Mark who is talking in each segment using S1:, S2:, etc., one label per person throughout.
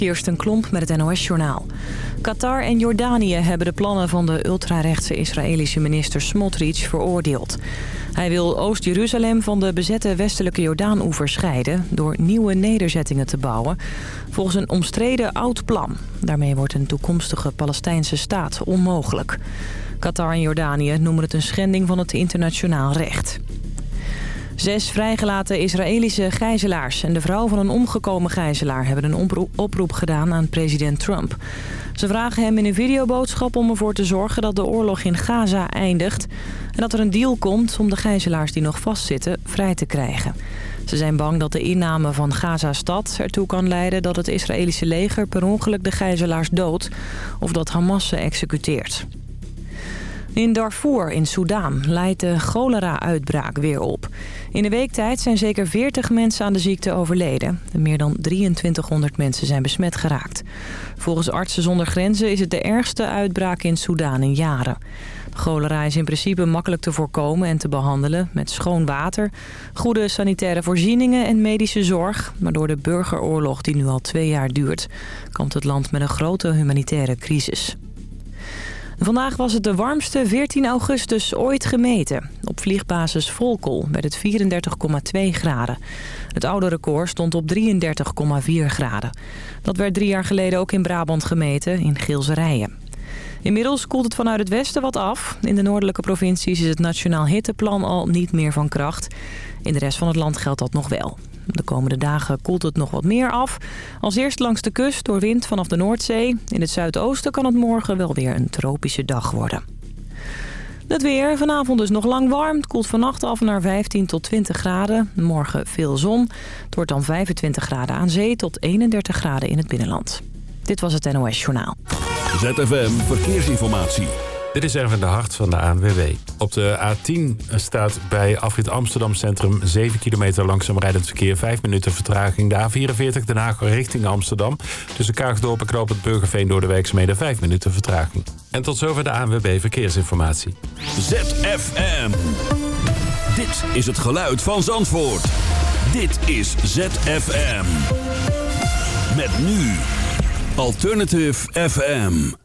S1: Kirsten Klomp met het NOS-journaal. Qatar en Jordanië hebben de plannen van de ultrarechtse Israëlische minister Smotrich veroordeeld. Hij wil Oost-Jeruzalem van de bezette westelijke Jordaan-oever scheiden... door nieuwe nederzettingen te bouwen, volgens een omstreden oud plan. Daarmee wordt een toekomstige Palestijnse staat onmogelijk. Qatar en Jordanië noemen het een schending van het internationaal recht. Zes vrijgelaten Israëlische gijzelaars en de vrouw van een omgekomen gijzelaar... hebben een oproep, gedaan aan president Trump. Ze vragen hem in een videoboodschap om ervoor te zorgen dat de oorlog in Gaza eindigt... en dat er een deal komt om de gijzelaars die nog vastzitten vrij te krijgen. Ze zijn bang dat de inname van Gaza-stad ertoe kan leiden dat het Israëlische leger per ongeluk de gijzelaars doodt... of dat Hamas ze executeert. In Darfur in Soedan leidt de cholera-uitbraak weer op. In een week tijd zijn zeker 40 mensen aan de ziekte overleden. Meer dan 2300 mensen zijn besmet geraakt. Volgens Artsen zonder Grenzen is het de ergste uitbraak in Soedan in jaren. Cholera is in principe makkelijk te voorkomen en te behandelen met schoon water, goede sanitaire voorzieningen en medische zorg. Maar door de burgeroorlog die nu al twee jaar duurt, komt het land met een grote humanitaire crisis. Vandaag was het de warmste 14 augustus ooit gemeten. Op vliegbasis Volkel werd het 34,2 graden. Het oude record stond op 33,4 graden. Dat werd drie jaar geleden ook in Brabant gemeten, in Geelserijen. Inmiddels koelt het vanuit het westen wat af. In de noordelijke provincies is het Nationaal Hitteplan al niet meer van kracht. In de rest van het land geldt dat nog wel. De komende dagen koelt het nog wat meer af. Als eerst langs de kust door wind vanaf de Noordzee. In het zuidoosten kan het morgen wel weer een tropische dag worden. Het weer. Vanavond dus nog lang warm. Het koelt vannacht af naar 15 tot 20 graden. Morgen veel zon. Het wordt dan 25 graden aan zee tot 31 graden in het binnenland. Dit was het NOS Journaal.
S2: ZFM Verkeersinformatie.
S3: Dit is Erwin de Hart van de ANWB. Op de A10 staat bij afrit Amsterdam Centrum 7 kilometer langzaam rijdend verkeer. 5 minuten vertraging. De A44 Den Haag richting Amsterdam. Tussen Kaagdorp en Knoop het Burgerveen door de werkzaamheden 5 minuten vertraging. En tot zover de ANWB Verkeersinformatie.
S2: ZFM. Dit is het geluid van Zandvoort. Dit is ZFM. Met nu Alternative FM.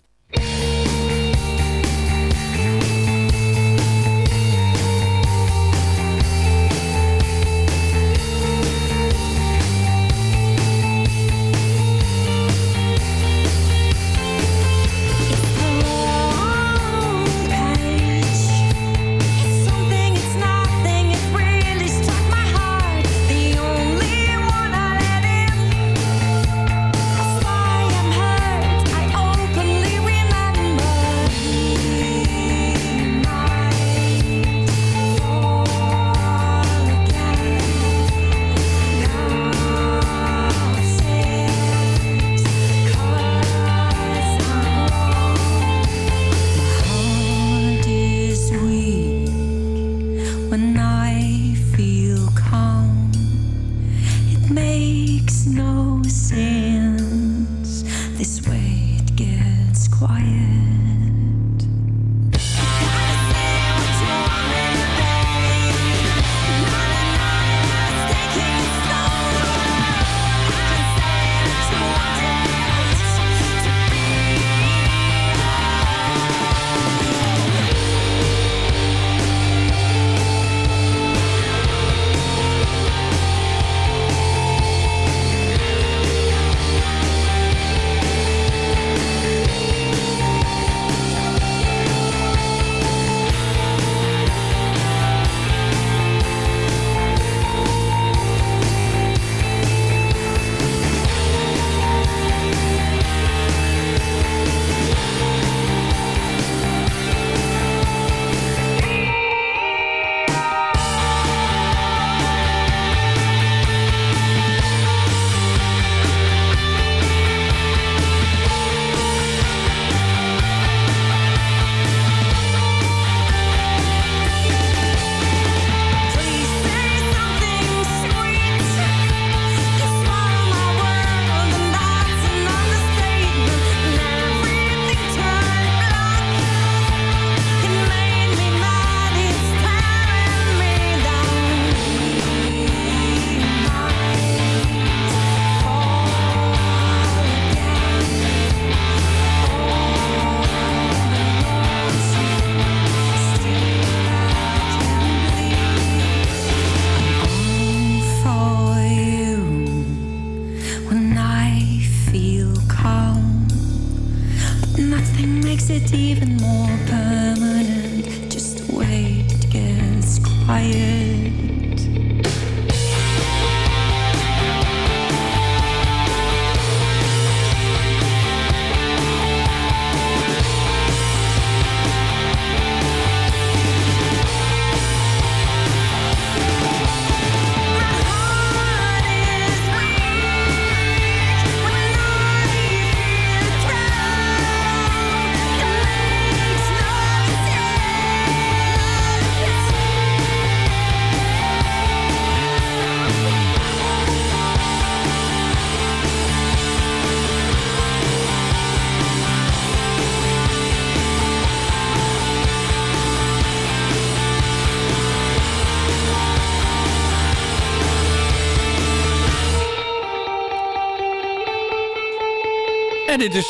S4: Dit is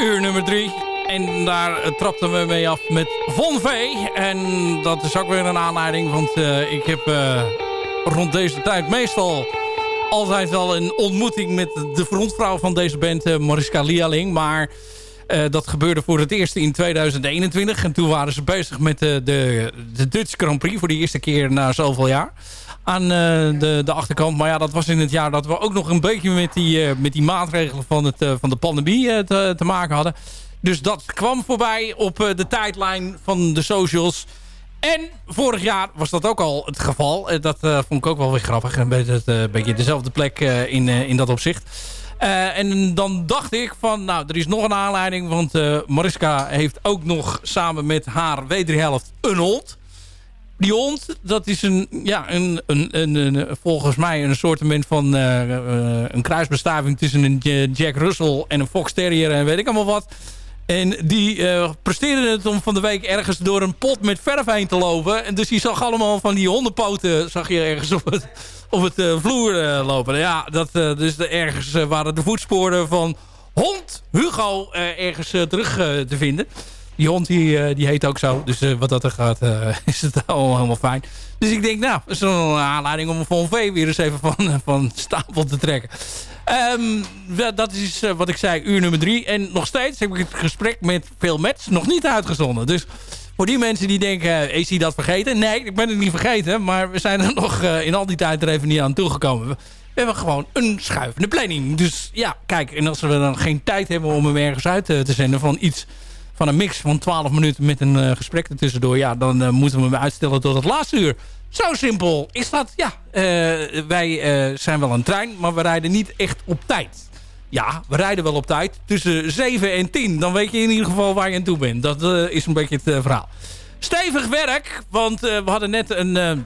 S4: uur nummer drie. En daar trapten we mee af met Von V. En dat is ook weer een aanleiding. Want uh, ik heb uh, rond deze tijd meestal altijd wel een ontmoeting met de frontvrouw van deze band, uh, Mariska Lialing. Maar dat gebeurde voor het eerst in 2021. En toen waren ze bezig met de, de Dutch Grand Prix voor de eerste keer na zoveel jaar aan uh, de, de achterkant. Maar ja, dat was in het jaar dat we ook nog een beetje met die, uh, met die maatregelen van, het, uh, van de pandemie te, te, maken hadden. Dus dat kwam voorbij op de tijdlijn van de socials. En vorig jaar was dat ook al het geval. dat vond ik ook wel weer grappig. Een beetje, beetje dezelfde plek in, in dat opzicht. en dan dacht ik van, nou, er is nog een aanleiding. Want Mariska heeft ook nog samen met haar wederhelft een hond. Die hond, dat is een, ja, een, een, een, volgens mij een soort van uh, uh, een kruisbestaving tussen een Jack Russell en een Fox Terrier en weet ik allemaal wat. En die uh, presteerde het om van de week ergens door een pot met verf heen te lopen. En dus die zag allemaal van die hondenpoten zag je ergens op het, op het vloer lopen. Ja, dat, dus de, ergens waren de voetsporen van hond Hugo ergens terug te vinden die hond die, eh, die heet ook zo. Dus uh, wat dat er gaat, uh, is het al helemaal fijn. Dus ik denk, nou, is een aanleiding om Von V weer eens even van, van stapel te trekken. Um, dat is wat ik zei, uur nummer drie. En nog steeds heb ik het gesprek met veel Mets nog niet uitgezonden. Dus voor die mensen die denken, is hij dat vergeten? Nee, ik ben het niet vergeten. Maar we zijn er nog in al die tijd er even niet aan toegekomen. We hebben gewoon een schuivende planning. Dus ja, kijk, en als we dan geen tijd hebben om hem ergens uit te zenden van iets van een mix van 12 minuten met een uh, gesprek ertussendoor... ja, dan uh, moeten we hem uitstellen tot het laatste uur. Zo simpel is dat. Ja, uh, wij zijn wel een trein, maar we rijden niet echt op tijd. Ja, we rijden wel op tijd. Tussen 7 en 10. Dan weet je in ieder geval waar je aan toe bent. Dat is een beetje het verhaal. Stevig werk, want we hadden net een,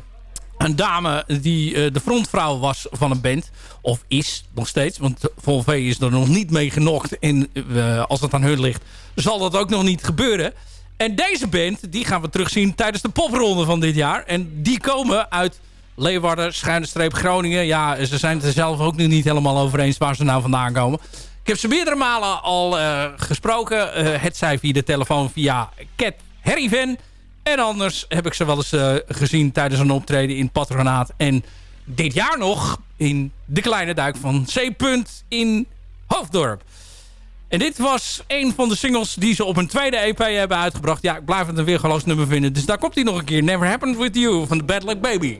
S4: een dame die de frontvrouw was van een band. Of is nog steeds, want Vol V is er nog niet mee genokt. En als het aan hun ligt, zal dat ook nog niet gebeuren. En deze band, die gaan we terugzien tijdens de popronde van dit jaar. En die komen uit Leeuwarden, schuine streep Groningen. Ja, ze zijn het er zelf ook nu niet helemaal over eens waar ze nou vandaan komen. Ik heb ze meerdere malen al uh, gesproken. Het zij via de telefoon via Cat Harryven. En anders heb ik ze wel eens uh, gezien tijdens een optreden in Patronaat. En dit jaar nog in de kleine duik van C. in Hoofddorp. En dit was een van de singles die ze op een tweede EP hebben uitgebracht. Ja, ik blijf het een weergeloos nummer vinden. Dus daar komt hij nog een keer. Never Happened With You van de Bad Luck Baby.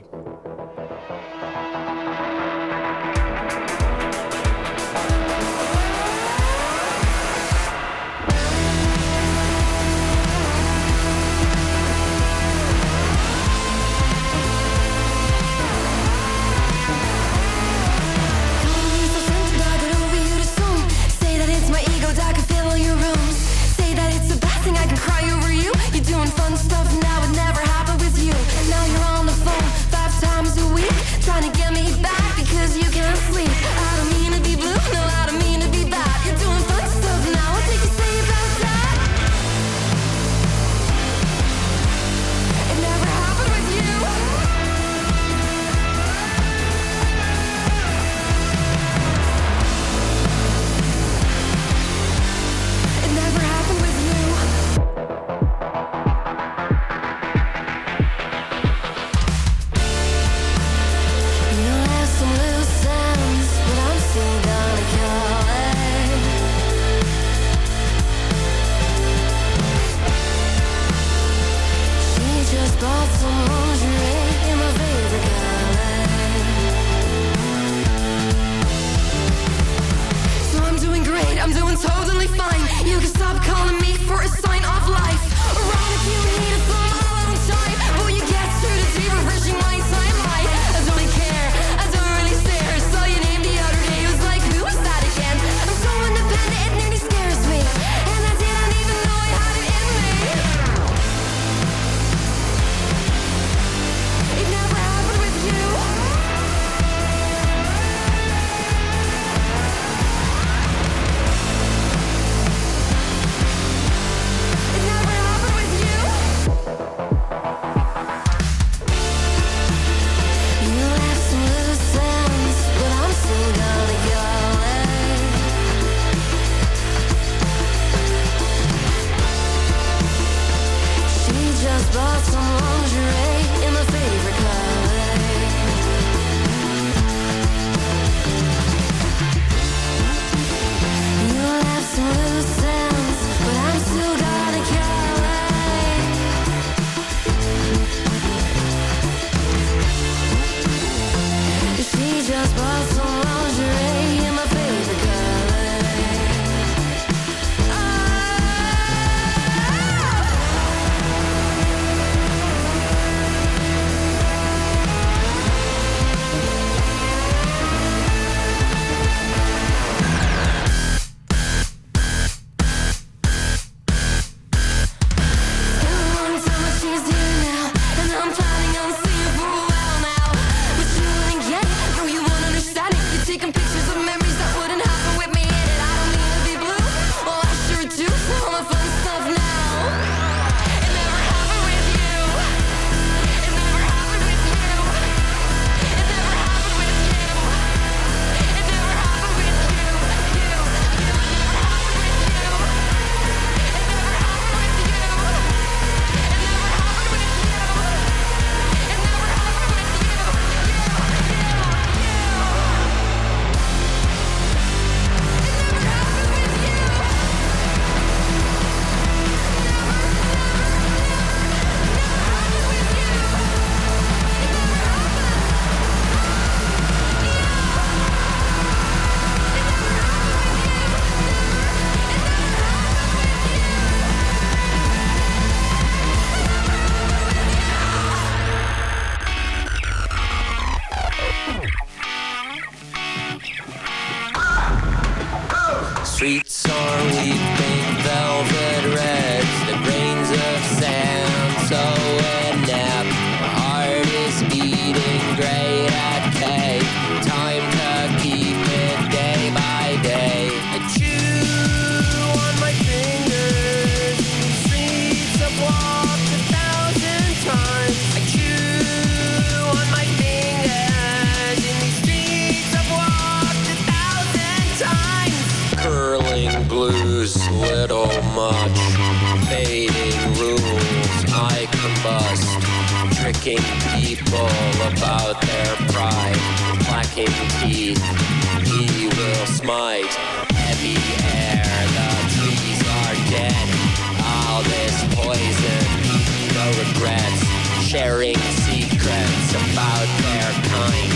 S5: sharing secrets about their kind.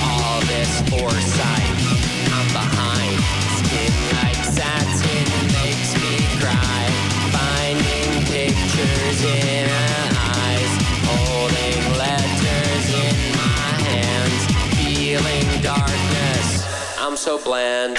S5: All this foresight, I'm behind. Skin like satin makes me cry. Finding pictures in her eyes, holding letters in my hands, feeling darkness. I'm
S6: so bland.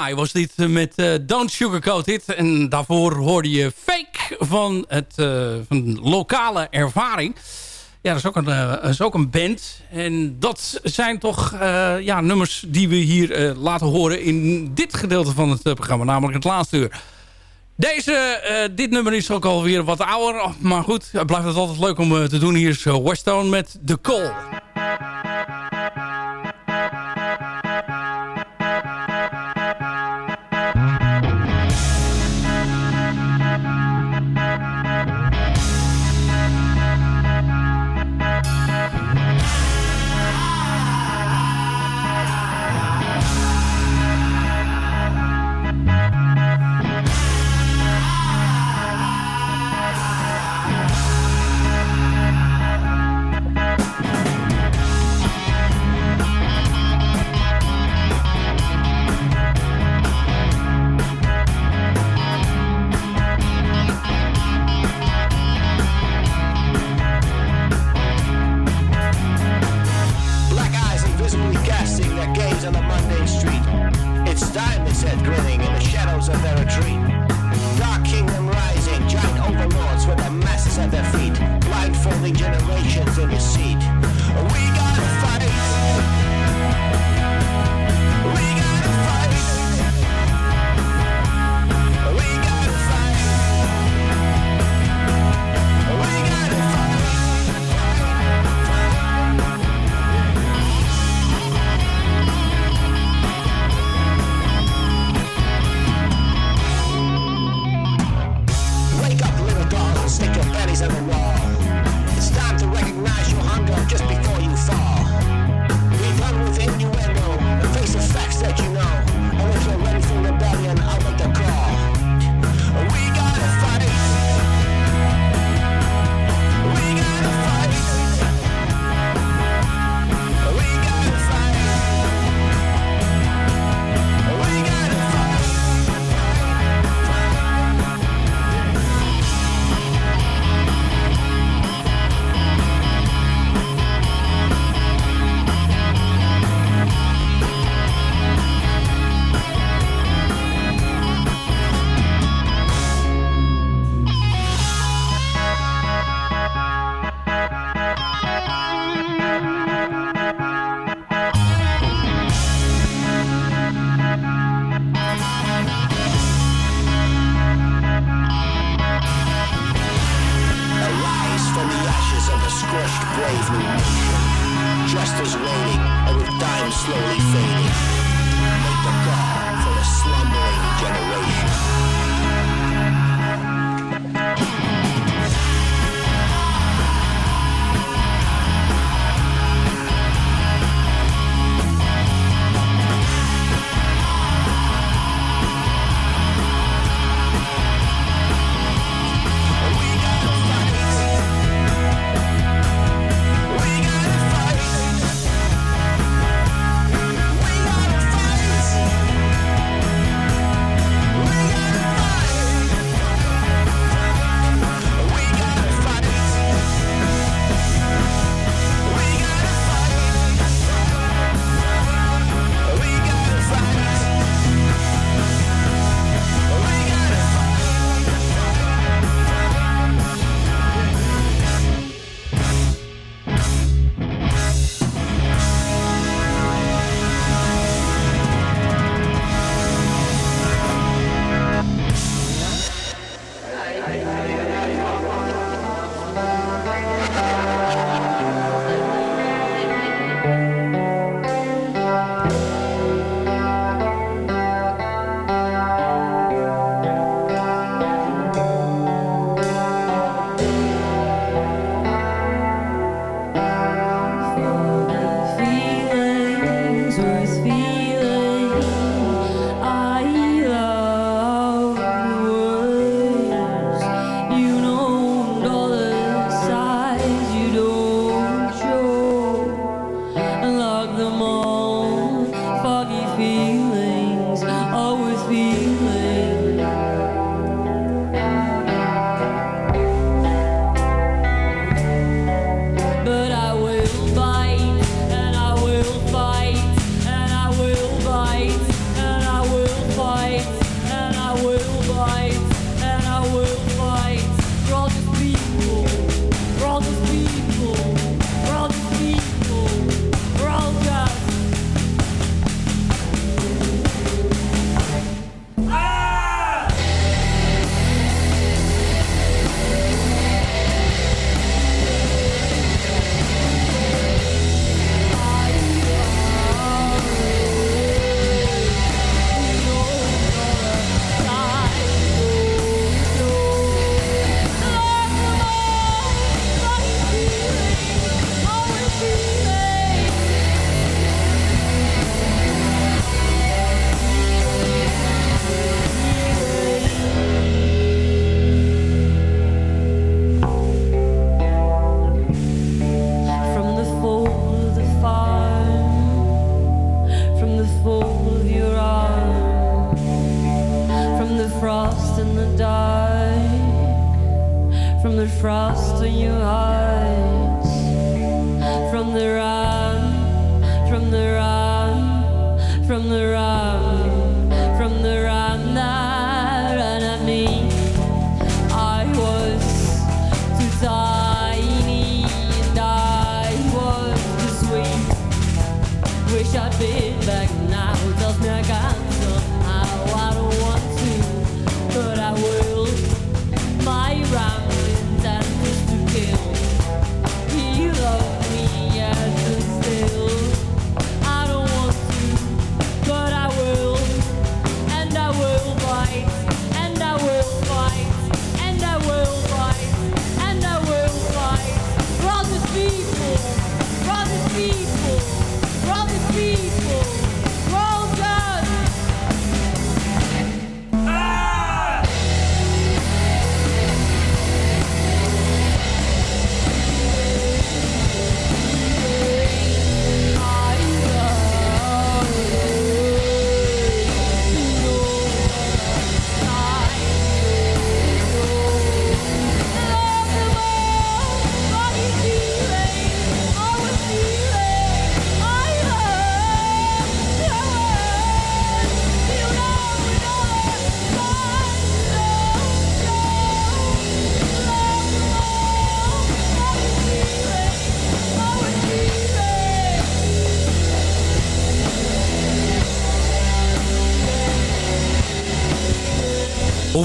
S6: Sky was dit eh, met uh, Don't Sugarcoat It. En daarvoor hoorde je Fake van, het, eh, van lokale ervaring. Ja, dat is ook een, is ook een band. En dat zijn toch ja, nummers die we hier laten horen in dit gedeelte van het programma. Namelijk het laatste uur. Deze, dit nummer is ook alweer wat ouder. Maar goed, het blijft altijd leuk om te doen. Hier is Westone met The Call.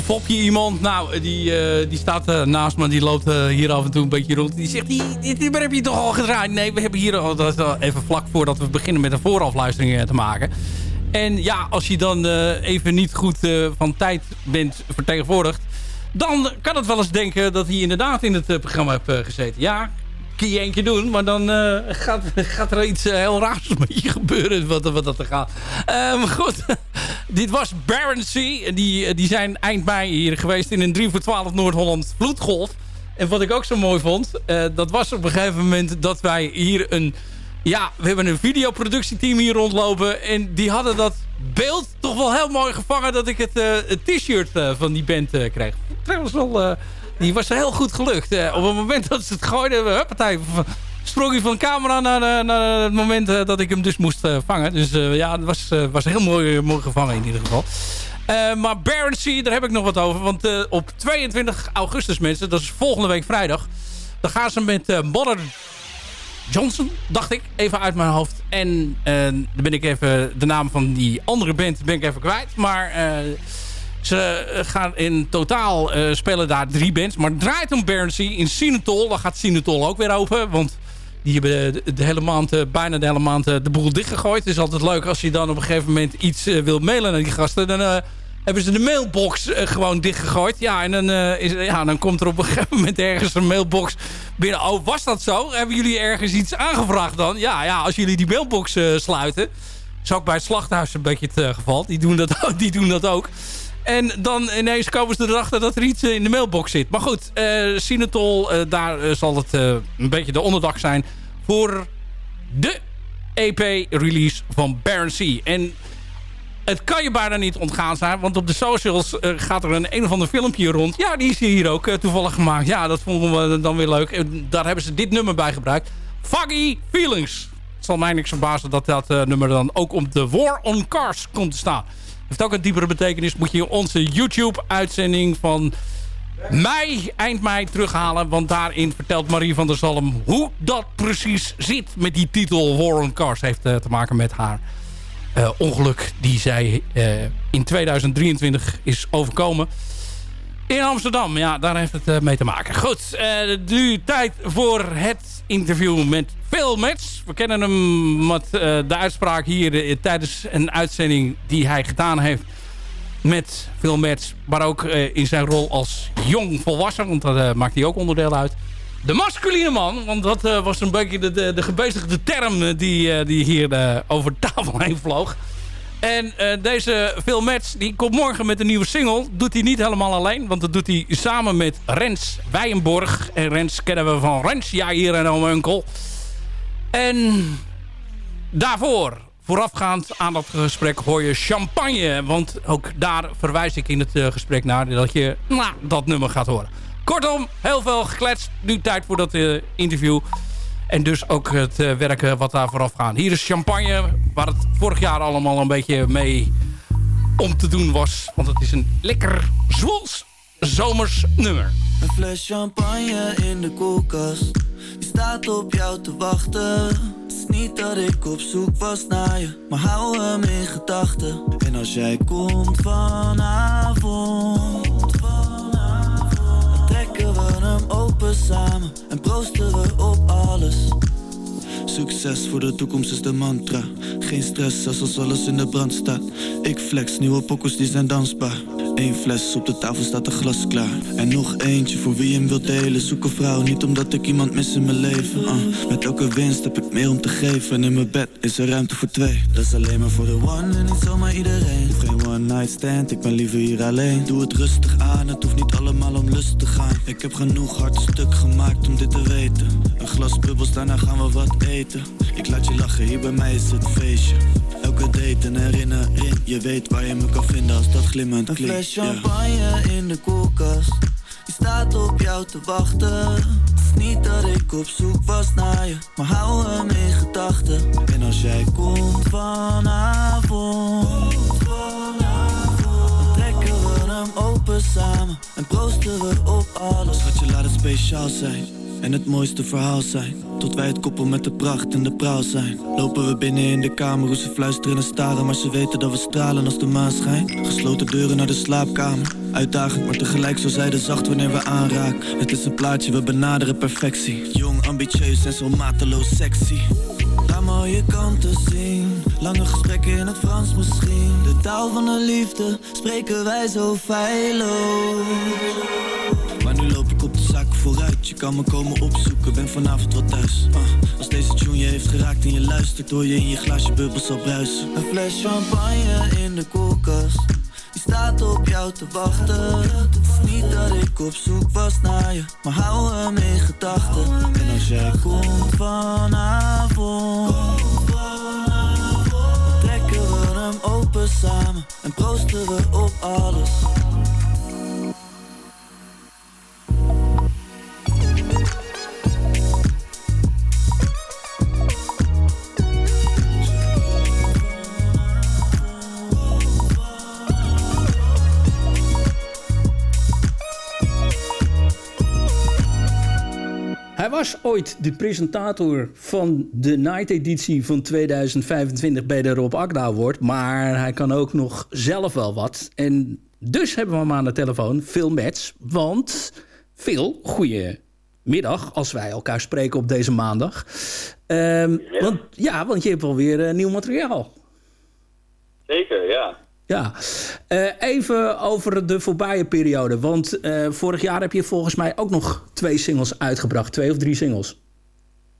S4: Hoe fop je iemand? Nou, die, eh, die staat eh, naast me. Die loopt eh, hier af en toe een beetje rond. Die zegt, die, nummer heb je toch al gedraaid? Nee, we hebben hier al, dat even vlak voordat we beginnen met een voorafluistering eh, te maken. En ja, als je dan eh, even niet goed eh, van tijd bent vertegenwoordigd... dan kan het wel eens denken dat hij inderdaad in het eh, programma heeft eh, gezeten. Ja, kun je één doen, maar dan eh, gaat, gaat er iets eh, heel raars met je gebeuren wat, wat dat er gaat. Eh, maar goed, dit was Baron C. Die, die zijn eind mei hier geweest in een 3 voor 12 Noord-Holland vloedgolf. En wat ik ook zo mooi vond, eh, dat was op een gegeven moment dat wij hier een... Ja, we hebben een videoproductieteam hier rondlopen en die hadden dat beeld toch wel heel mooi gevangen dat ik het, eh, het t-shirt eh, van die band eh, kreeg. Trouwens wel... eh, die was heel goed gelukt. Eh, op het moment dat ze het gooiden, huppatij, v- sprong hij van camera naar, eh, naar het moment eh, dat ik hem dus moest eh, vangen. Dus ja, het was, was heel mooi, mooi gevangen in ieder geval. Maar Baron C, daar heb ik nog wat over. Want op 22 augustus, mensen, dat is volgende week vrijdag... dan gaan ze met Modern Johnson, dacht ik, even uit mijn hoofd. En dan ben ik even de naam van die andere band ben ik even kwijt. Maar ze gaan in totaal spelen daar drie bands. Maar draait om Barency in Sinatol. Dan gaat Sinatol ook weer open. Want die hebben de, hele maand, eh, bijna de hele maand eh, de boel dichtgegooid. Het is altijd leuk als je dan op een gegeven moment iets eh, wil mailen naar die gasten. Dan hebben ze de mailbox gewoon dichtgegooid. Ja, en dan, is, ja, dan komt er op een gegeven moment ergens een mailbox binnen. Oh, was dat zo? Hebben jullie ergens iets aangevraagd dan? Ja, ja als jullie die mailbox sluiten. is ook bij het slachthuis een beetje het geval. Die doen, dat, die doen dat ook. En dan ineens komen ze erachter dat er iets in de mailbox zit. Maar goed, eh Sinatol, eh, daar eh, zal het een beetje de onderdak zijn voor de EP-release van Baron C. En het kan je bijna niet ontgaan zijn. Want op de socials gaat er een een of ander filmpje rond. Ja, die is hier ook toevallig gemaakt. Ja, dat vonden we dan weer leuk. En daar hebben ze dit nummer bij gebruikt. Foggy Feelings. Het zal mij niks verbazen dat dat nummer dan ook op de War on Cars komt te staan. Heeft ook een diepere betekenis. Moet je onze YouTube-uitzending van mei, eind mei terughalen. Want daarin vertelt Marie van der Zalm hoe dat precies zit met die titel War on Cars. Heeft eh, te maken met haar eh, ongeluk die zij eh, in 2023 is overkomen. In Amsterdam, ja, daar heeft het mee te maken. Goed, nu tijd voor het interview met Phil Metz. We kennen hem met eh, de uitspraak hier eh, tijdens een uitzending die hij gedaan heeft met Phil Metz. Maar ook eh, in zijn rol als jong volwassen, want daar maakt hij ook onderdeel uit. De masculine man, want dat was een beetje de, de, de gebezigde term die, die hier over tafel heen vloog. En eh, deze Phil Metz, die komt morgen met een nieuwe single. Doet hij niet helemaal alleen, want dat doet hij samen met Rens Wijenborg. En Rens kennen we van Rens, ja hier en oom Unkel. En daarvoor, voorafgaand aan dat gesprek, hoor je champagne. Want ook daar verwijs ik in het eh, gesprek naar dat je nou, dat nummer gaat horen. Kortom, heel veel gekletst. Nu tijd voor dat eh, interview. En dus ook het eh, werken wat daar vooraf gaat. Hier is champagne, waar het vorig jaar allemaal een beetje mee om te doen was. Want het is een lekker zwoels zomers nummer.
S7: Een fles champagne in de koelkast Die staat op jou te wachten Het is niet dat ik op zoek was naar je Maar hou hem in gedachten En als jij komt vanavond hem open samen En proosten we op alles Succes voor de toekomst is de mantra. Geen stress als alles in de brand staat. Ik flex, nieuwe pokkels die zijn dansbaar. Eén fles, op de tafel staat een glas klaar. En nog eentje voor wie hem wil delen. Zoek een vrouw, niet omdat ik iemand mis in mijn leven. Uh, Met elke winst heb ik meer om te geven. En in mijn bed is er ruimte voor twee. Dat is alleen maar voor de one en niet zomaar iedereen. Geen one night stand, ik ben liever hier alleen. Doe het rustig aan, het hoeft niet allemaal om lust te gaan. Ik heb genoeg hard stuk gemaakt om dit te weten. Een glas bubbels, daarna gaan we wat eten Ik laat je lachen, hier bij mij is het feestje. Elke date een herinnering. Je weet waar je me kan vinden als dat glimmend klinkt Een fles champagne in de koelkast. Die staat op jou te wachten. Het is niet dat ik op zoek was naar je Maar hou hem in gedachten. En als jij komt vanavond dan trekken we hem open samen En proosten we op alles. Wat je laat het speciaal zijn en het mooiste verhaal zijn Tot wij het koppel met de pracht en de praal zijn. Lopen we binnen in de kamer hoe ze fluisteren en staren Maar ze weten dat we stralen als de maan schijnt. Gesloten deuren naar de slaapkamer Uitdagend, maar tegelijk zo zijde zacht wanneer we aanraken. Het is een plaatje, we benaderen perfectie. Jong, ambitieus en zo mateloos sexy. Laat je kanten zien Lange gesprekken in het Frans misschien. De taal van de liefde spreken wij zo feilloos vooruit. Je kan me komen opzoeken, ben vanavond wel thuis. Ah, Als deze tune je heeft geraakt en je luistert Hoor je in je glaasje bubbels al bruisen. Een fles champagne in de koelkast. Die staat op jou te wachten. Niet dat ik op zoek was naar je Maar hou hem in gedachten. En als jij komt vanavond trekken we hem open samen En proosten we op alles
S8: Hij was ooit de presentator van de Night editie van 2025 bij de Rob Agda Award. Maar hij kan ook nog zelf wel wat. En dus hebben we hem aan de telefoon, Phil Metz. Want Phil, goedemiddag als wij elkaar spreken op deze maandag. Ehm, want, ja, want je hebt alweer uh, nieuw materiaal.
S9: Zeker, ja.
S8: Ja, Eh, even over de voorbije periode. Want eh, vorig jaar heb je volgens mij ook nog twee singles uitgebracht. Twee of drie singles.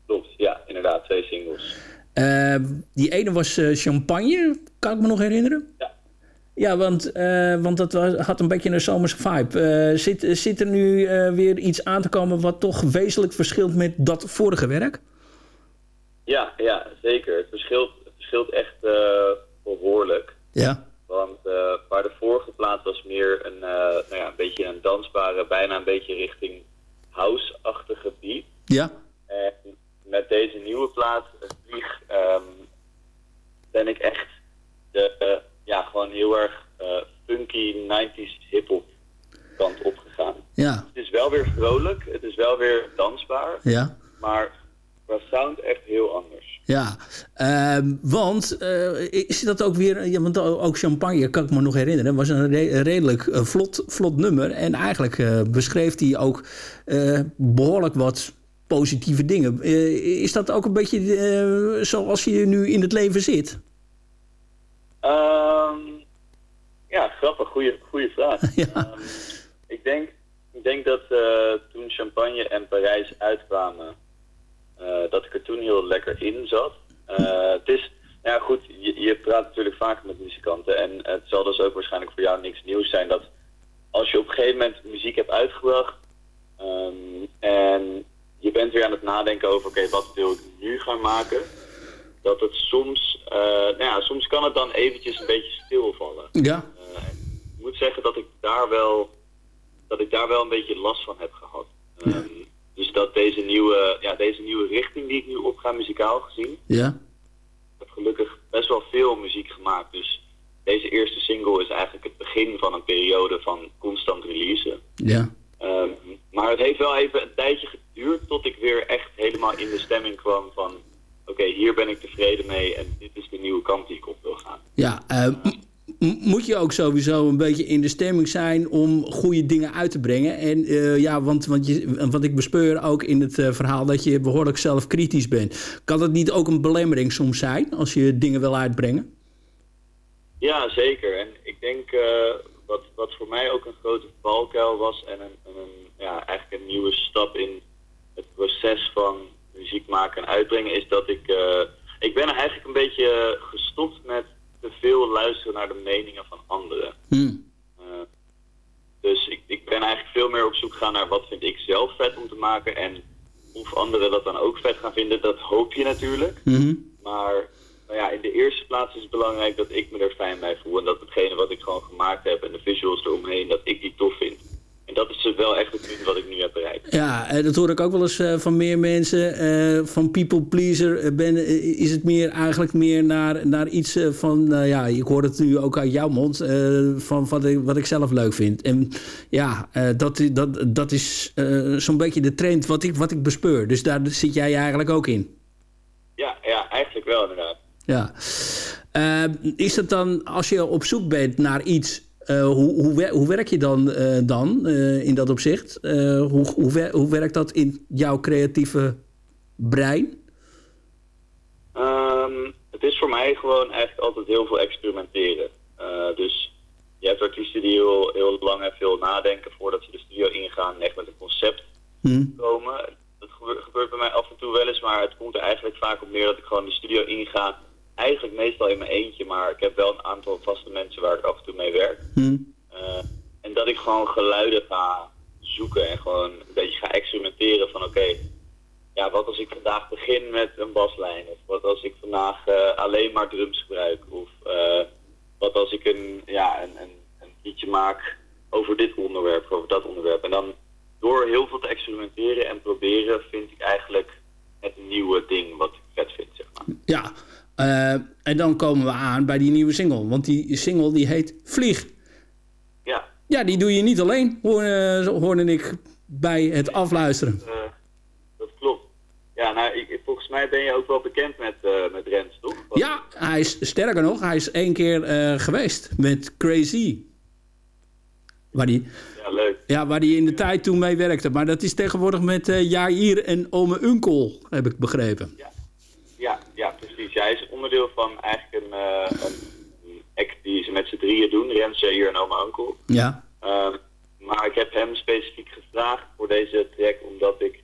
S9: Klopt, ja, inderdaad, twee singles.
S8: Eh, die ene was Champagne, kan ik me nog herinneren.
S9: Ja.
S8: Ja, want, want dat was, had een beetje een zomerse vibe. Zit, zit er nu weer iets aan te komen wat toch wezenlijk verschilt met dat vorige werk?
S9: Ja, ja, zeker. Het verschilt, het verschilt echt eh, behoorlijk.
S8: Ja.
S9: Waar de vorige plaat was meer een, eh, nou ja, een beetje een dansbare, bijna een beetje richting house-achtige beat.
S8: Ja,
S9: En met deze nieuwe plaat, eh, Vlieg, ehm, ben ik echt de, eh, ja, gewoon heel erg eh, funky 90s hip-hop kant opgegaan.
S8: ja,
S9: Het is wel weer vrolijk, het is wel weer dansbaar,
S8: ja.
S9: maar qua sound echt heel anders.
S8: Ja, ehm, want eh, is dat ook weer... Ja, want ook Champagne, kan ik me nog herinneren... was een re- redelijk eh, vlot, vlot nummer. En eigenlijk eh, beschreef hij ook eh, behoorlijk wat positieve dingen. Is dat ook een beetje zoals je nu in het leven zit?
S9: Ehm, ja, grappig, goede goede vraag.
S8: Ja.
S9: Ehm, ik, denk, ik denk dat toen Champagne en Parijs uitkwamen, dat ik er toen heel lekker in zat. Eh, het is, ja goed, je, je praat natuurlijk vaker met muzikanten en het zal dus ook waarschijnlijk voor jou niks nieuws zijn dat als je op een gegeven moment muziek hebt uitgebracht ehm, en je bent weer aan het nadenken over, oké, wat wil ik nu gaan maken? Dat het soms, eh, nou ja, soms kan het dan eventjes een beetje stilvallen.
S8: Ja,
S9: Eh, ik moet zeggen dat ik daar wel, dat ik daar wel een beetje last van heb gehad. Ehm, dus dat deze nieuwe, ja, deze nieuwe richting die ik nu opga, muzikaal gezien,
S8: ja,
S9: ik heb gelukkig best wel veel muziek gemaakt. Dus deze eerste single is eigenlijk het begin van een periode van constant releasen.
S8: ja.
S9: Ehm, maar het heeft wel even een tijdje geduurd tot ik weer echt helemaal in de stemming kwam van... Oké, hier ben ik tevreden mee en dit is de nieuwe kant die ik op wil gaan.
S8: Ja, eh, m- m- moet je ook sowieso een beetje in de stemming zijn om goede dingen uit te brengen. En eh, ja, want, want, je, want ik bespeur ook in het eh, verhaal dat je behoorlijk zelfkritisch bent. Kan dat niet ook een belemmering soms zijn als je dingen wil uitbrengen?
S9: Ja, zeker. En ik denk eh, wat, wat voor mij ook een grote valkuil was en een, en een, ja, eigenlijk een nieuwe stap in het proces van muziek maken en uitbrengen, is dat ik, ik ben eigenlijk een beetje gestopt met te veel luisteren naar de meningen van anderen.
S8: Hm.
S9: Eh, dus ik, ik ben eigenlijk veel meer op zoek gegaan naar wat vind ik zelf vet om te maken en of anderen dat dan ook vet gaan vinden, dat hoop je natuurlijk.
S8: Mhm.
S9: Maar nou ja, in de eerste plaats is het belangrijk dat ik me er fijn bij voel. En dat hetgene wat ik gewoon gemaakt heb en de visuals eromheen, dat ik die tof vind. En dat is wel echt het wat ik nu heb bereikt.
S8: Ja, eh, dat hoor ik ook wel eens eh, van meer mensen. eh, van people pleaser ben, is het meer eigenlijk meer naar, naar iets van... nou ja, ik hoor het nu ook uit jouw mond. van wat ik, wat ik zelf leuk vind. En ja, dat, dat, dat is zo'n beetje de trend wat ik, wat ik bespeur. Dus daar zit jij eigenlijk ook in.
S9: Ja, ja eigenlijk wel inderdaad.
S8: Ja. Is het dan, als je op zoek bent naar iets... eh, hoe, hoe, hoe werk je dan, eh, dan eh, in dat opzicht? Hoe, hoe, wer- hoe werkt dat in jouw creatieve brein?
S9: Ehm, het is voor mij gewoon eigenlijk altijd heel veel experimenteren. Dus je hebt artiesten die heel, heel lang en veel nadenken voordat ze de studio ingaan en echt met een concept
S8: Hm.
S9: komen. Dat gebeurt, gebeurt bij mij af en toe wel eens, maar het komt er eigenlijk vaak op neer dat ik gewoon de studio inga. Eigenlijk meestal in mijn eentje, maar ik heb wel een aantal vaste mensen waar ik af en toe mee werk.
S8: Hm.
S9: Eh, en dat ik gewoon geluiden ga zoeken en gewoon een beetje ga experimenteren van oké, ja, wat als ik vandaag begin met een baslijn? Of wat als ik vandaag eh, alleen maar drums gebruik? Of eh, wat als ik een, ja, een, een, een liedje maak over dit onderwerp, of over dat onderwerp? En dan door heel veel te experimenteren en proberen vind ik eigenlijk het nieuwe ding wat ik vet vind, zeg maar.
S8: Ja, eh, en dan komen we aan bij die nieuwe single. Want die single die heet Vlieg.
S9: Ja,
S8: Ja, die doe je niet alleen, hoorde, hoorde ik bij het afluisteren.
S9: eh, dat klopt. Ja, nou, ik, volgens mij ben je ook wel bekend met, eh met Rens, toch?
S8: Ja, hij is sterker nog, hij is één keer eh, geweest met Crazy. Waar die,
S9: Ja, leuk.
S8: ja, waar die in de tijd toen mee werkte. Maar dat is tegenwoordig met eh Jair en Ome Unkel, heb ik begrepen.
S9: Ja. Van eigenlijk een, eh, een een act die ze met z'n drieën doen. Rens, Jair en oma Uncle.
S8: Ja,
S9: Ehm, maar ik heb hem specifiek gevraagd voor deze track omdat ik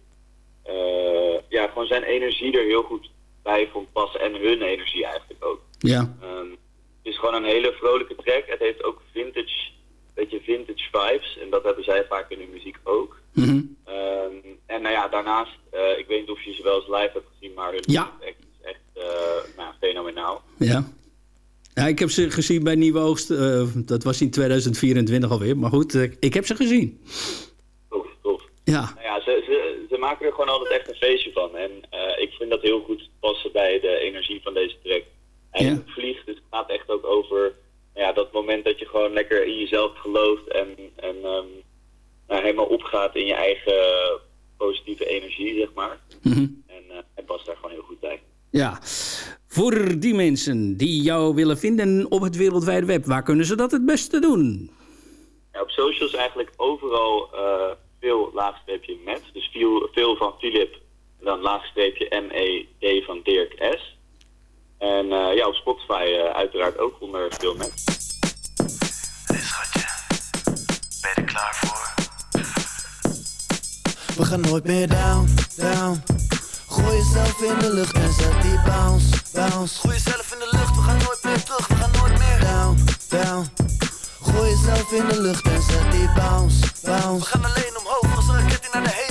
S9: eh, ja, gewoon zijn energie er heel goed bij vond passen. En hun energie eigenlijk ook.
S8: ja,
S9: Ehm, het is gewoon een hele vrolijke track. Het heeft ook vintage, beetje vintage vibes. En dat hebben zij vaak in hun muziek ook.
S8: mhm.
S9: Ehm, en nou ja, daarnaast, eh, ik weet niet of je ze wel eens live hebt gezien, maar hun
S8: Ja.
S9: act is echt eh, nou, fenomenaal.
S8: Ja. Ja, ik heb ze gezien bij Nieuwe Oogst. eh, dat was in 2024 alweer. Maar goed, eh, ik heb ze gezien.
S9: Tof, tof.
S8: Ja,
S9: Nou ja, ze, ze, ze maken er gewoon altijd echt een feestje van. En eh, ik vind dat heel goed passen bij de energie van deze track. Hij
S8: Ja.
S9: vliegt, dus het gaat echt ook over ja, dat moment dat je gewoon lekker in jezelf gelooft en, en ehm, nou, helemaal opgaat in je eigen positieve energie, zeg maar.
S8: Mhm.
S9: En eh, hij past daar gewoon heel goed bij.
S8: ja. Voor die mensen die jou willen vinden op het wereldwijde web... waar kunnen ze dat het beste doen?
S9: Ja, op socials eigenlijk overal eh, veel laagstreepje met. Dus veel, veel van Philip, en dan laagstreepje M-E-D van Dirk S. En eh, ja, op Spotify eh, uiteraard ook onder veel met.
S7: Hey schatje, ben je er klaar voor? We gaan nooit meer down, down. Gooi jezelf in de lucht en zet die bounce, bounce. Gooi jezelf in de lucht, we gaan nooit meer terug, we gaan nooit meer down, down. Gooi jezelf in de lucht en zet die bounce, bounce. We gaan alleen omhoog als een raket die naar de hemel.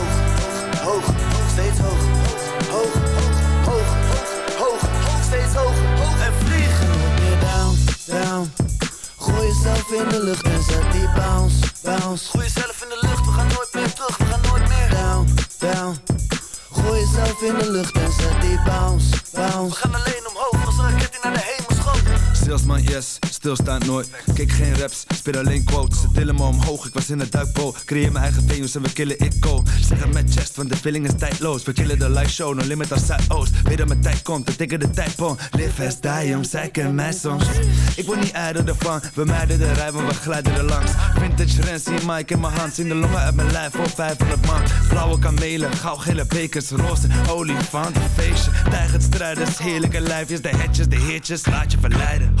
S7: Hoog, hoog, steeds hoog. Hoog, hoog, hoog, hoog, hoog, steeds hoog, hoog en vliegen. Nooit meer down, down. Gooi jezelf in de lucht en zet die bounce, bounce. Gooi jezelf in de lucht, we gaan nooit meer terug, we gaan nooit meer down, down. Gooi jezelf in de lucht en zet die bounce, bounce. We gaan alleen
S10: yes, stilstaand nooit. Kijk geen raps, speel alleen quotes. Ze tillen me omhoog, ik was in het duikboot. Creëer mijn eigen venues en we killen ik go. Zeg met chest, want de feeling is tijdloos. We killen de live show, no limit als Zuidoost. Weet dat mijn tijd komt, we tikken de tijdpon. Live as die, om kennen mij soms. Ik word niet ijder ervan, we mijden de rij, want we glijden er langs. Vintage Rens, zie Mike in mijn hand. Zien de longen uit mijn lijf voor 500 man. Blauwe kamelen, goudgele bekers, roze olifant, een feestje. Tijgert strijders, heerlijke lijfjes, de hetjes, de heertjes, laat je verleiden.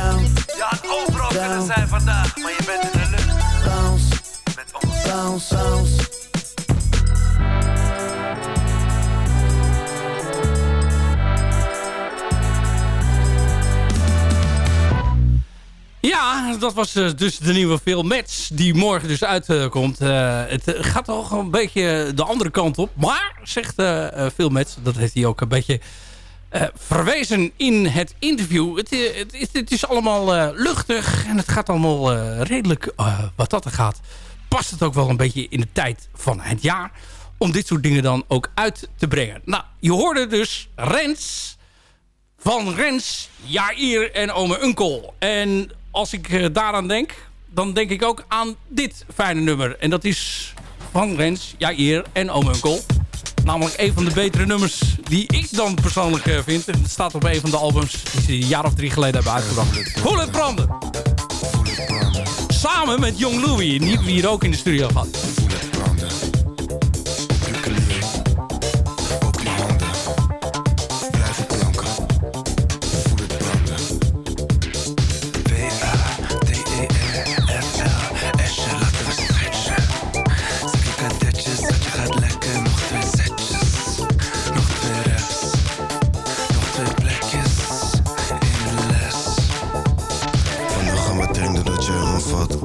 S7: Down. Je had overal kunnen zijn vandaag, maar je bent in de lucht. Bounce. Met ons. Bounce, bounce.
S4: Ja, dat was eh, dus de nieuwe film Match die morgen dus uitkomt. Eh, het eh, gaat toch een beetje de andere kant op. Maar, zegt uh, Phil dat heeft hij ook een beetje uh, verwezen in het interview. Het, het, het, het is allemaal uh, luchtig en het gaat allemaal redelijk wat dat er gaat. Past het ook wel een beetje in de tijd van het jaar om dit soort dingen dan ook uit te brengen. Nou, je hoorde dus Rens van Rens, Jair en ome Unkel. En als ik daaraan denk, dan denk ik ook aan dit fijne nummer. En dat is van Rens, Jair en ome Unkel. Namelijk een van de betere nummers die ik dan persoonlijk uh, vind. En het staat op een van de albums die ze een jaar of drie geleden hebben uitgebracht. Voel branden. Samen met Jong Louie, die we hier ook in de studio gehad.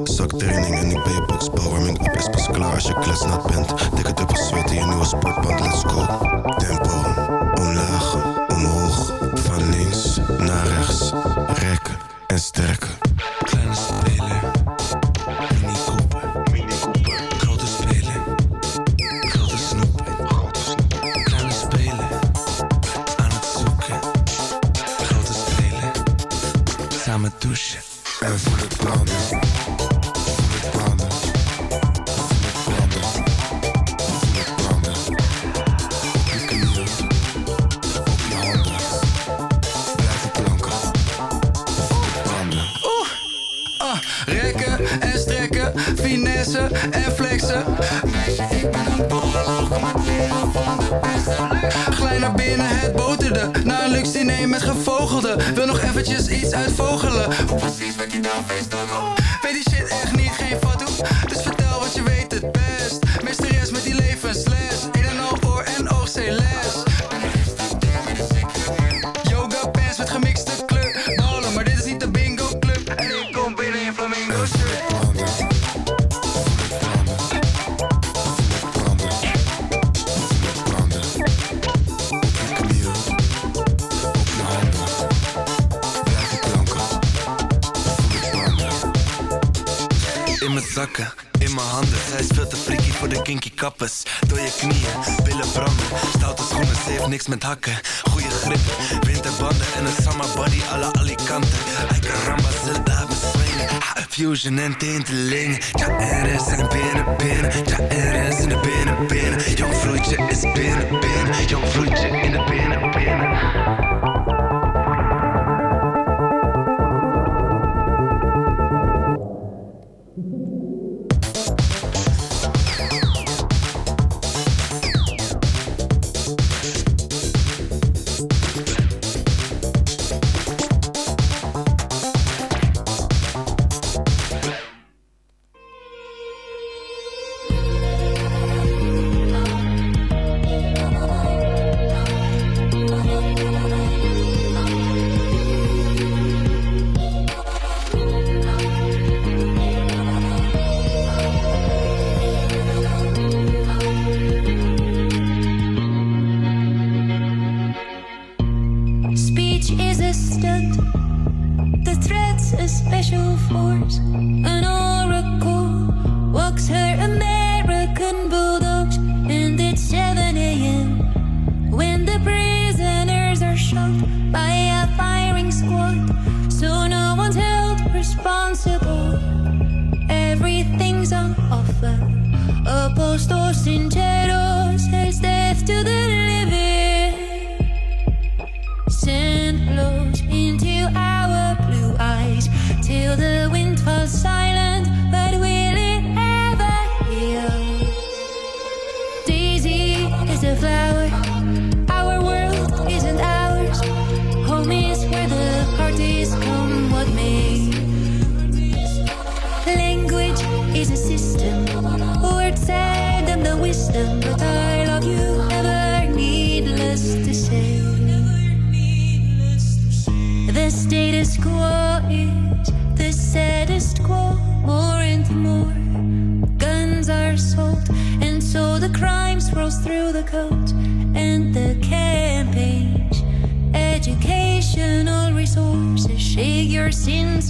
S11: Zaktraining en ik ben je boxbal. Warming up is pas klaar als je kletsnat bent. Dikke dubbel zweet in je nieuwe sportband, let's go. Tempo, omlaag, omhoog. Van links naar rechts. Rekken en sterken.
S12: Na een luxe diner met gevogelde. Wil nog eventjes iets uitvogelen. Hoe precies werkt die nou feestdag? Weet
S10: Door je knieën, billen branden. Stoute schoenen, ze heeft niks met hakken. Goeie grip, winterbanden en een summer body à la kan ramba, Zelda, bezwingen. Ha, Fusion en tinteling. Ja, er is in de binnen, binnen. Ja, er is in de binnen, binnen. Jong vloeitje is binnen, binnen. Jong vloeitje in de binnen, binnen.
S2: show force. And all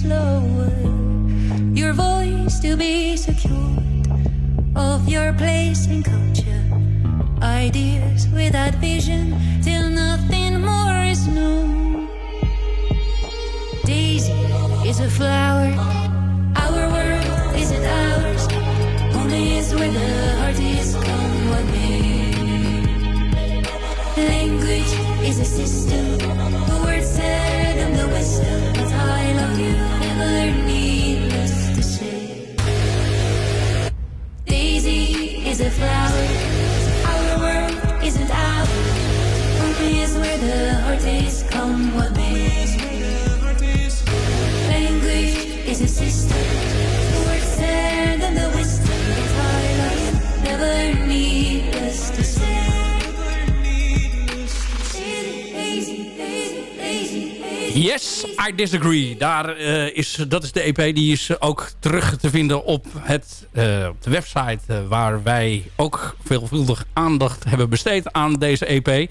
S2: sins lower. Your voice to be secured of your place in culture. Ideas without vision till nothing more is known. Daisy is a flower. Our world isn't ours. Only is where the heart is. Come what may. Language is a system. The words said and the wisdom. But I love you flower. I
S4: disagree. Daar, eh, is, dat is de EP. Die is ook terug te vinden op, het, eh, op de website... eh, waar wij ook veelvuldig aandacht hebben besteed aan deze EP.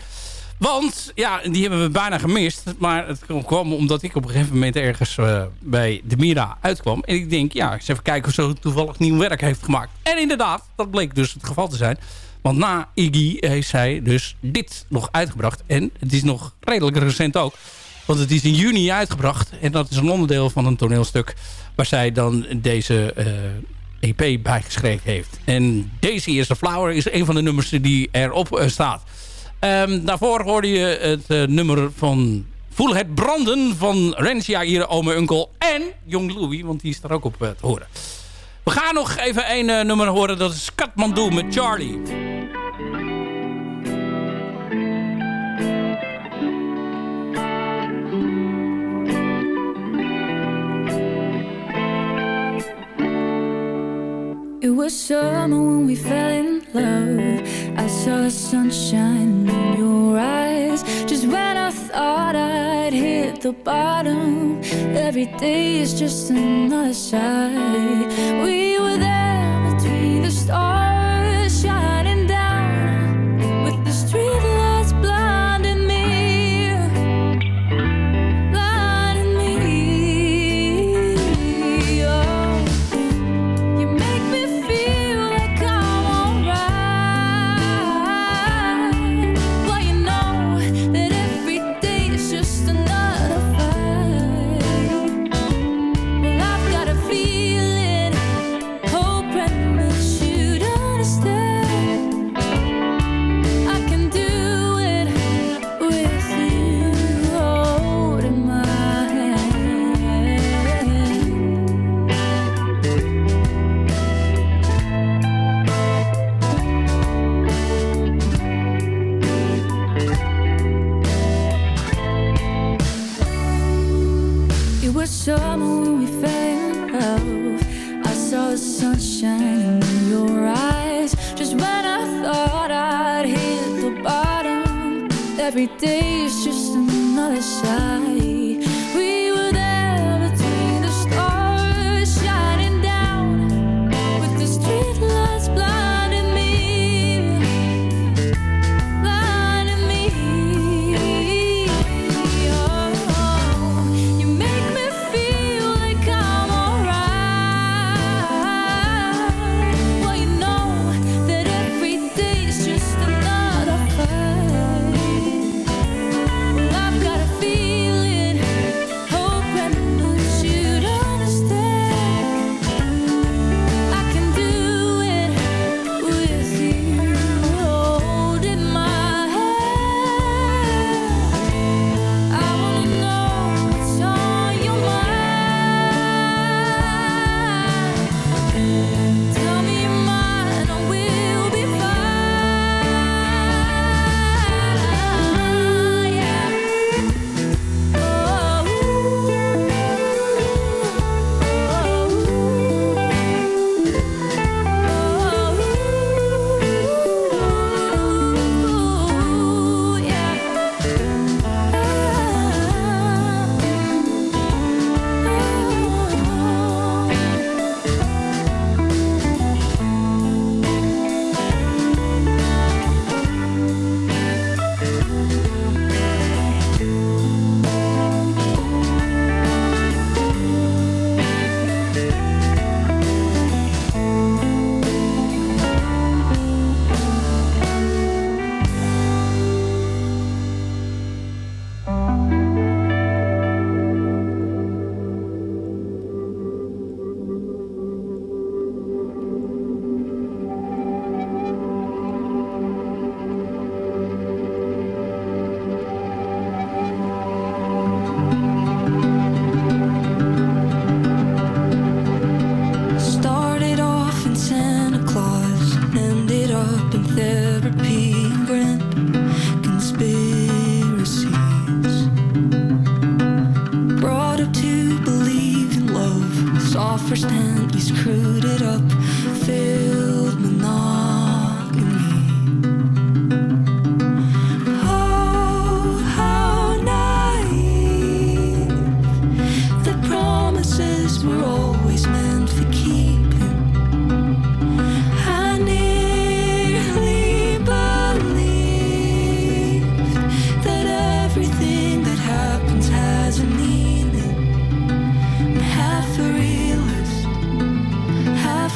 S4: Want, ja, die hebben we bijna gemist. Maar het kwam omdat ik op een gegeven moment ergens bij de Mira uitkwam. En ik denk, ja, eens even kijken of ze toevallig nieuw werk heeft gemaakt. En inderdaad, dat bleek dus het geval te zijn. Want na Iggy heeft zij dus dit nog uitgebracht. En het is nog redelijk recent ook. Want het is in juni uitgebracht. En dat is een onderdeel van een toneelstuk... waar zij dan deze eh, EP bijgeschreven heeft. En Daisy is the Flower is een van de nummers die erop eh, staat. Ehm, daarvoor hoorde je het eh, nummer van... Voel het branden van Rencia, hier ome Unkel en Jong Louis. Want die is daar ook op te horen. We gaan nog even één nummer horen. Dat is Kathmandu met Charlie.
S13: It was summer when we fell in love. I saw the sunshine in your eyes. Just when I thought I'd hit the bottom, every day is just another sigh. We were there between the stars,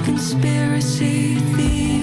S13: conspiracy theorist.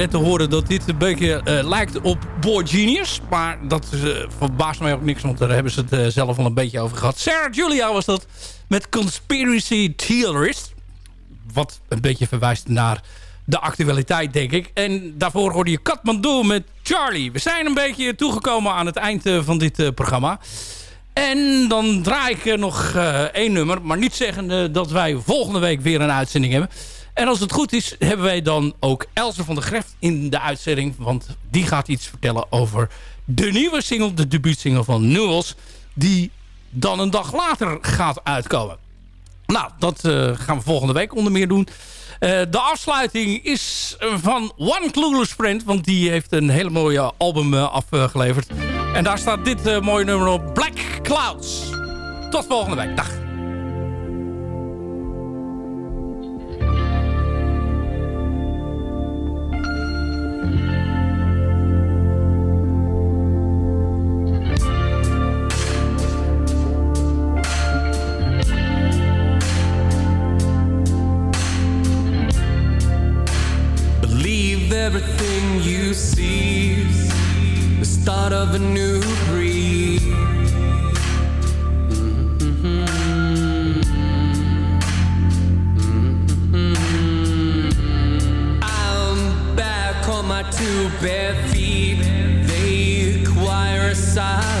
S4: Net te horen dat dit een beetje eh, lijkt op Boy Genius. Maar dat eh, verbaast mij ook niks, want daar hebben ze het eh, zelf al een beetje over gehad. Sarah Julia was dat met Conspiracy Theorist. Wat een beetje verwijst naar de actualiteit, denk ik. En daarvoor hoorde je Katmandu met Charlie. We zijn een beetje toegekomen aan het eind van dit programma. En dan draai ik nog één nummer. Maar niet zeggende dat wij volgende week weer een uitzending hebben. En als het goed is, hebben wij dan ook Elze van der Greft in de uitzending. Want die gaat iets vertellen over de nieuwe single, de debuutsingle van Newells. Die dan een dag later gaat uitkomen. Nou, dat eh, gaan we volgende week onder meer doen. Eh, de afsluiting is van One Clueless Friend. Want die heeft een hele mooie album eh, afgeleverd. En daar staat dit mooie nummer op. Black Clouds. Tot volgende week. Dag.
S14: Start of a new breed. I'm back on my two bare feet. They acquire a sigh